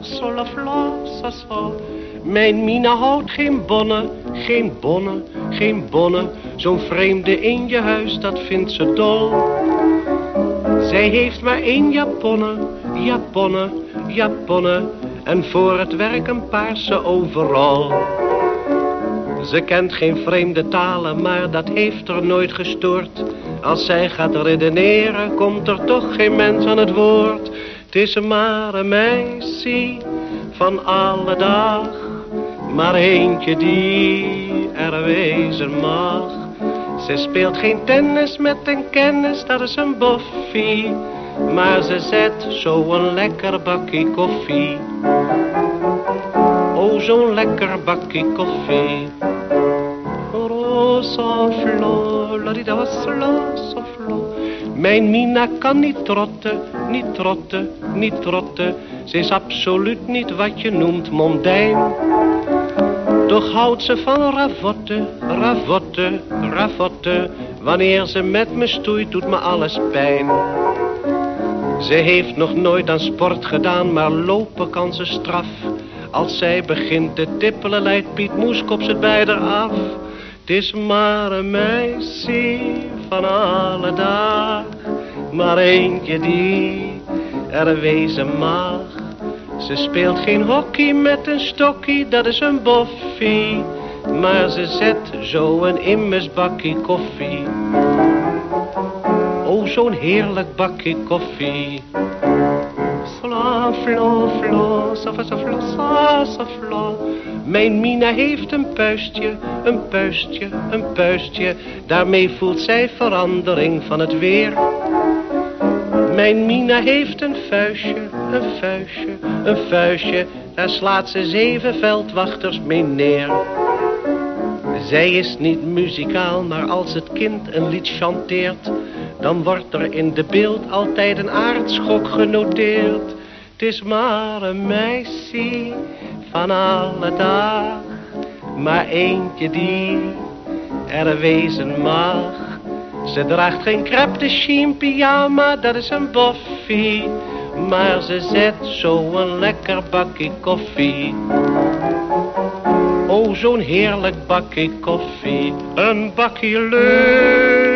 Solafla, Mijn Mina houdt geen bonnen, geen bonnen, geen bonnen. Zo'n vreemde in je huis, dat vindt ze dol. Zij heeft maar één japonne, japonne, japonne. En voor het werk een paarse overal. Ze kent geen vreemde talen, maar dat heeft er nooit gestoord. Als zij gaat redeneren, komt er toch geen mens aan het woord. Is maar een meisje van alle dag, maar eentje die er wezen mag. Ze speelt geen tennis met een kennis, dat is een boffie. Maar ze zet zo'n lekker bakje koffie. Oh, zo'n lekker bakje koffie. Rosaflo, la di da slo. Mijn Mina kan niet trotten, niet trotten, niet trotten. Ze is absoluut niet wat je noemt mondijn. Toch houdt ze van ravotte, ravotte, ravotte. Wanneer ze met me stoeit, doet me alles pijn. Ze heeft nog nooit aan sport gedaan, maar lopen kan ze straf. Als zij begint te tippelen, leidt Piet Moeskops het bij haar af. Het is maar een meisje van alle dag, maar eentje die er wezen mag. Ze speelt geen hockey met een stokkie, dat is een boffie. Maar ze zet zo een immers bakje koffie. Oh, zo'n heerlijk bakje koffie. Flo, flo, safla, safla, safla. Mijn Mina heeft een puistje, een puistje, een puistje. Daarmee voelt zij verandering van het weer. Mijn Mina heeft een vuistje, een vuistje, een vuistje. Daar slaat ze zeven veldwachters mee neer. Zij is niet muzikaal, maar als het kind een lied chanteert... dan wordt er in de beeld altijd een aardschok genoteerd. Het is maar een meisje van alle dag, maar eentje die er wezen mag. Ze draagt geen crepe de chine pyjama, dat is een boffie. Maar ze zet zo een lekker bakje koffie. Oh, zo'n heerlijk bakje koffie. Een bakje leuk